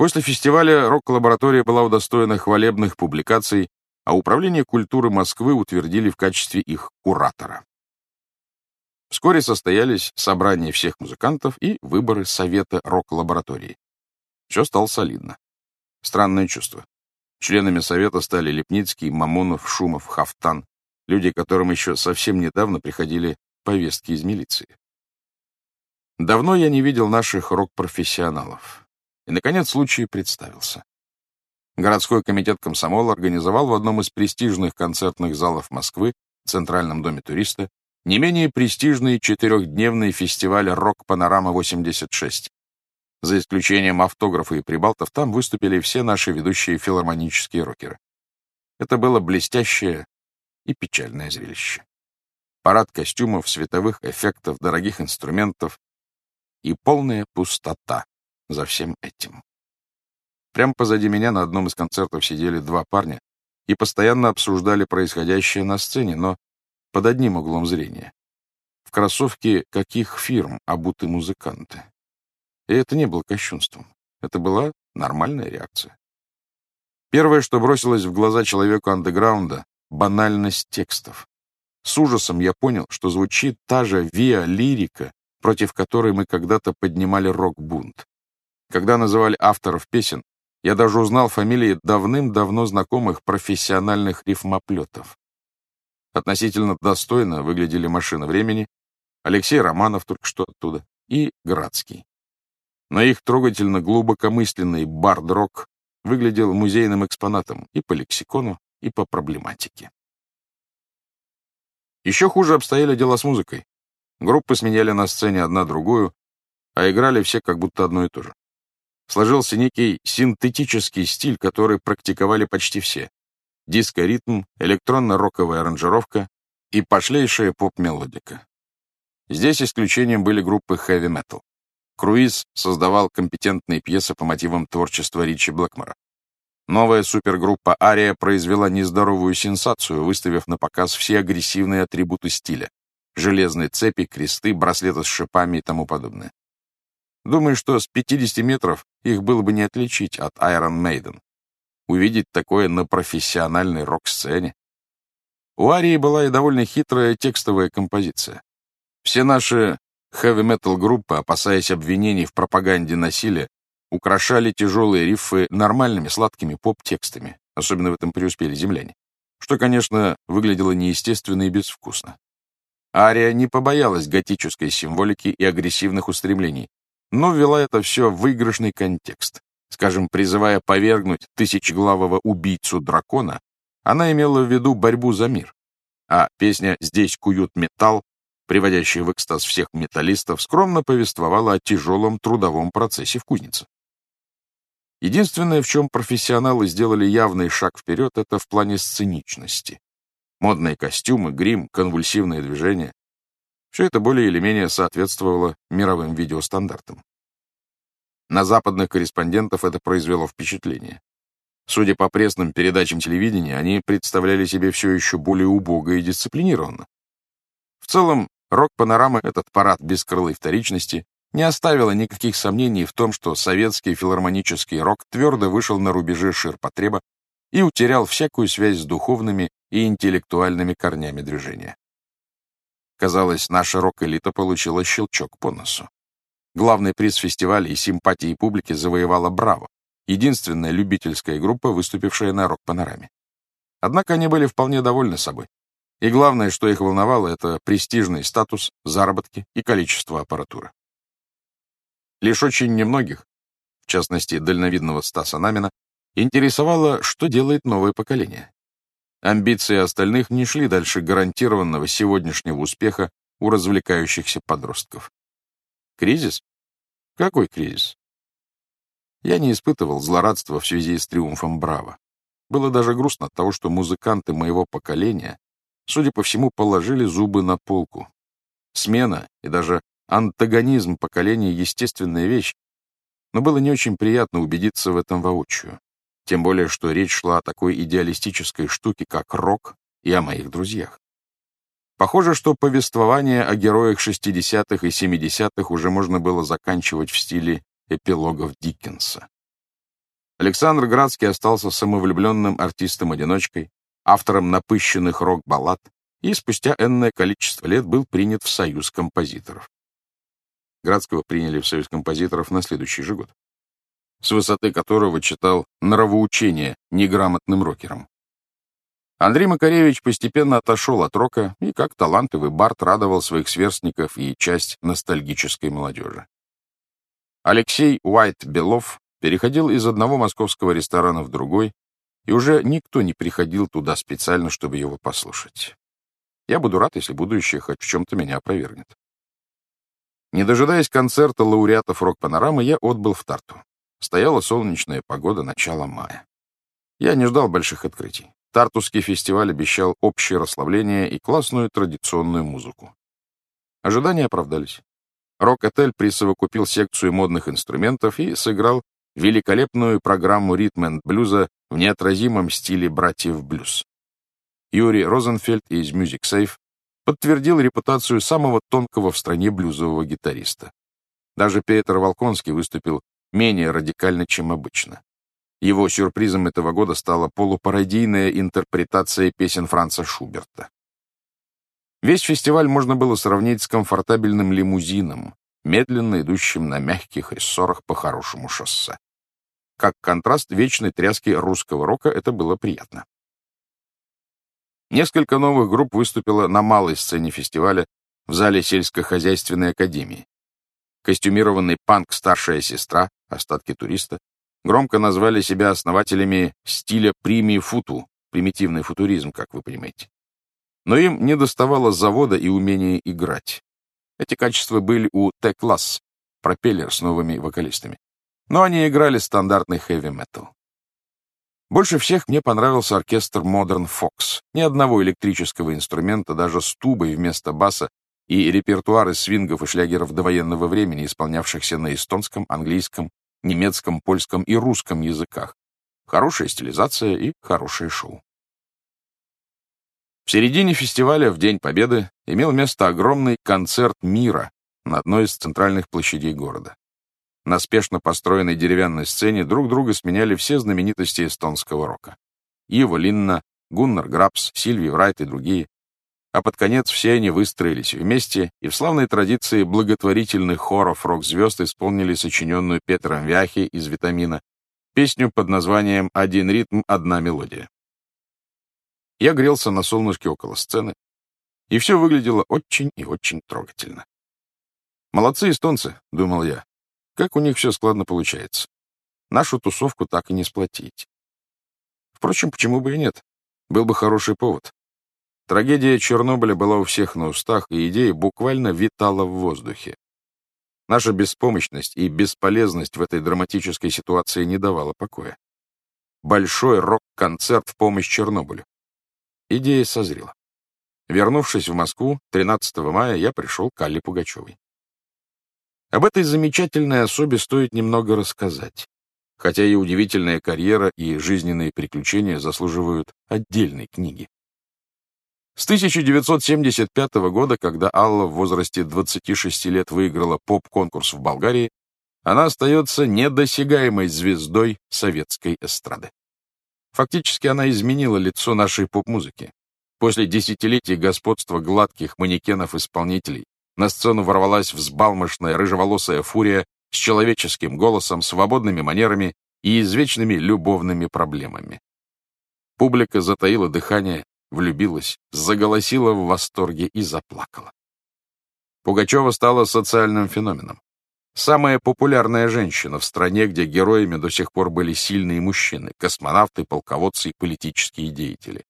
После фестиваля рок-лаборатория была удостоена хвалебных публикаций, а Управление культуры Москвы утвердили в качестве их куратора. Вскоре состоялись собрания всех музыкантов и выборы совета рок-лаборатории. Все стало солидно. Странное чувство. Членами совета стали Лепницкий, Мамонов, Шумов, Хафтан, люди, которым еще совсем недавно приходили повестки из милиции. Давно я не видел наших рок-профессионалов. И, наконец, случай представился. Городской комитет комсомола организовал в одном из престижных концертных залов Москвы, Центральном доме туриста, не менее престижный четырехдневный фестиваль «Рок-панорама-86». За исключением автографа и прибалтов, там выступили все наши ведущие филармонические рокеры. Это было блестящее и печальное зрелище. Парад костюмов, световых эффектов, дорогих инструментов и полная пустота за всем этим. Прямо позади меня на одном из концертов сидели два парня и постоянно обсуждали происходящее на сцене, но под одним углом зрения. В кроссовке каких фирм обуты музыканты. И это не было кощунством. Это была нормальная реакция. Первое, что бросилось в глаза человеку андеграунда — банальность текстов. С ужасом я понял, что звучит та же виа-лирика, против которой мы когда-то поднимали рок-бунт. Когда называли авторов песен, я даже узнал фамилии давным-давно знакомых профессиональных рифмоплетов. Относительно достойно выглядели «Машина времени», Алексей Романов только что оттуда и Градский. Но их трогательно глубокомысленный бард-рок выглядел музейным экспонатом и по лексикону, и по проблематике. Еще хуже обстояли дела с музыкой. Группы сменяли на сцене одна другую, а играли все как будто одно и то же. Сложился некий синтетический стиль, который практиковали почти все. Диско-ритм, электронно-роковая аранжировка и пошлейшая поп-мелодика. Здесь исключением были группы хэви-метал. Круиз создавал компетентные пьесы по мотивам творчества Ричи Блэкмора. Новая супергруппа «Ария» произвела нездоровую сенсацию, выставив на показ все агрессивные атрибуты стиля — железные цепи, кресты, браслеты с шипами и тому подобное. Думаю, что с 50 метров их было бы не отличить от Iron Maiden. Увидеть такое на профессиональной рок-сцене. У Арии была и довольно хитрая текстовая композиция. Все наши Хэви-метал группы, опасаясь обвинений в пропаганде насилия, украшали тяжелые рифы нормальными сладкими поп-текстами, особенно в этом преуспели земляне, что, конечно, выглядело неестественно и безвкусно. Ария не побоялась готической символики и агрессивных устремлений, но ввела это все в выигрышный контекст. Скажем, призывая повергнуть тысячеглавого убийцу дракона, она имела в виду борьбу за мир. А песня «Здесь куют металл» приводящая в экстаз всех металлистов, скромно повествовала о тяжелом трудовом процессе в кузнице. Единственное, в чем профессионалы сделали явный шаг вперед, это в плане сценичности. Модные костюмы, грим, конвульсивные движения. Все это более или менее соответствовало мировым видеостандартам. На западных корреспондентов это произвело впечатление. Судя по пресным передачам телевидения, они представляли себе все еще более убого и дисциплинированно. В целом, Рок-панорама, этот парад бескрылой вторичности, не оставила никаких сомнений в том, что советский филармонический рок твердо вышел на рубежи ширпотреба и утерял всякую связь с духовными и интеллектуальными корнями движения. Казалось, наша рок-элита получила щелчок по носу. Главный приз фестиваля и симпатии публики завоевала «Браво», единственная любительская группа, выступившая на рок-панораме. Однако они были вполне довольны собой. И главное, что их волновало, это престижный статус, заработки и количество аппаратуры. Лишь очень немногих, в частности, дальновидного Стаса Намина, интересовало, что делает новое поколение. Амбиции остальных не шли дальше гарантированного сегодняшнего успеха у развлекающихся подростков. Кризис? Какой кризис? Я не испытывал злорадства в связи с триумфом Браво. Было даже грустно от того, что музыканты моего поколения судя по всему, положили зубы на полку. Смена и даже антагонизм поколения — естественная вещь, но было не очень приятно убедиться в этом воочию. Тем более, что речь шла о такой идеалистической штуке, как рок, и о моих друзьях. Похоже, что повествование о героях 60-х и 70-х уже можно было заканчивать в стиле эпилогов Диккенса. Александр Градский остался самовлюбленным артистом-одиночкой, автором напыщенных рок-баллад и спустя энное количество лет был принят в Союз композиторов. Градского приняли в Союз композиторов на следующий же год, с высоты которого читал нравоучение неграмотным рокерам. Андрей Макаревич постепенно отошел от рока и, как талантливый бард, радовал своих сверстников и часть ностальгической молодежи. Алексей Уайт-Белов переходил из одного московского ресторана в другой, и уже никто не приходил туда специально, чтобы его послушать. Я буду рад, если будущее хоть в чем-то меня опровергнет. Не дожидаясь концерта лауреатов рок-панорамы, я отбыл в Тарту. Стояла солнечная погода начала мая. Я не ждал больших открытий. Тартусский фестиваль обещал общее расслабление и классную традиционную музыку. Ожидания оправдались. Рок-отель присовокупил секцию модных инструментов и сыграл великолепную программу ритм-энд-блюза в неотразимом стиле братьев блюз. Юрий Розенфельд из Music Safe подтвердил репутацию самого тонкого в стране блюзового гитариста. Даже Петр Волконский выступил менее радикально, чем обычно. Его сюрпризом этого года стала полупародийная интерпретация песен Франца Шуберта. Весь фестиваль можно было сравнить с комфортабельным лимузином, медленно идущим на мягких рессорах по хорошему шоссе. Как контраст вечной тряски русского рока это было приятно. Несколько новых групп выступило на малой сцене фестиваля в зале сельскохозяйственной академии. Костюмированный панк «Старшая сестра», остатки туриста, громко назвали себя основателями стиля прими футу, примитивный футуризм, как вы понимаете. Но им не доставало завода и умения играть. Эти качества были у Т-класс, пропеллер с новыми вокалистами. Но они играли стандартный хэви-метал. Больше всех мне понравился оркестр Modern Fox. Ни одного электрического инструмента, даже с тубой вместо баса, и репертуар из свингов и шлягеров довоенного времени, исполнявшихся на эстонском, английском, немецком, польском и русском языках. Хорошая стилизация и хорошее шоу. В середине фестиваля, в День Победы, имел место огромный концерт мира на одной из центральных площадей города. На спешно построенной деревянной сцене друг друга сменяли все знаменитости эстонского рока. Ива Линна, Гуннар Грабс, Сильви Врайт и другие а под конец все они выстроились вместе и в славной традиции благотворительных хоров рок-звезд исполнили сочиненную Петром Вяхи из «Витамина» песню под названием «Один ритм, одна мелодия». Я грелся на солнышке около сцены, и все выглядело очень и очень трогательно. «Молодцы эстонцы», — думал я, — «как у них все складно получается. Нашу тусовку так и не сплотить». Впрочем, почему бы и нет? Был бы хороший повод. Трагедия Чернобыля была у всех на устах, и идея буквально витала в воздухе. Наша беспомощность и бесполезность в этой драматической ситуации не давала покоя. Большой рок-концерт в помощь Чернобылю. Идея созрела. Вернувшись в Москву, 13 мая я пришел к Алле Пугачевой. Об этой замечательной особе стоит немного рассказать, хотя и удивительная карьера и жизненные приключения заслуживают отдельной книги. С 1975 года, когда Алла в возрасте 26 лет выиграла поп-конкурс в Болгарии, она остается недосягаемой звездой советской эстрады. Фактически она изменила лицо нашей поп-музыки. После десятилетий господства гладких манекенов-исполнителей на сцену ворвалась взбалмошная рыжеволосая фурия с человеческим голосом, свободными манерами и извечными любовными проблемами. Публика затаила дыхание, влюбилась, заголосила в восторге и заплакала. Пугачева стала социальным феноменом. Самая популярная женщина в стране, где героями до сих пор были сильные мужчины, космонавты, полководцы и политические деятели.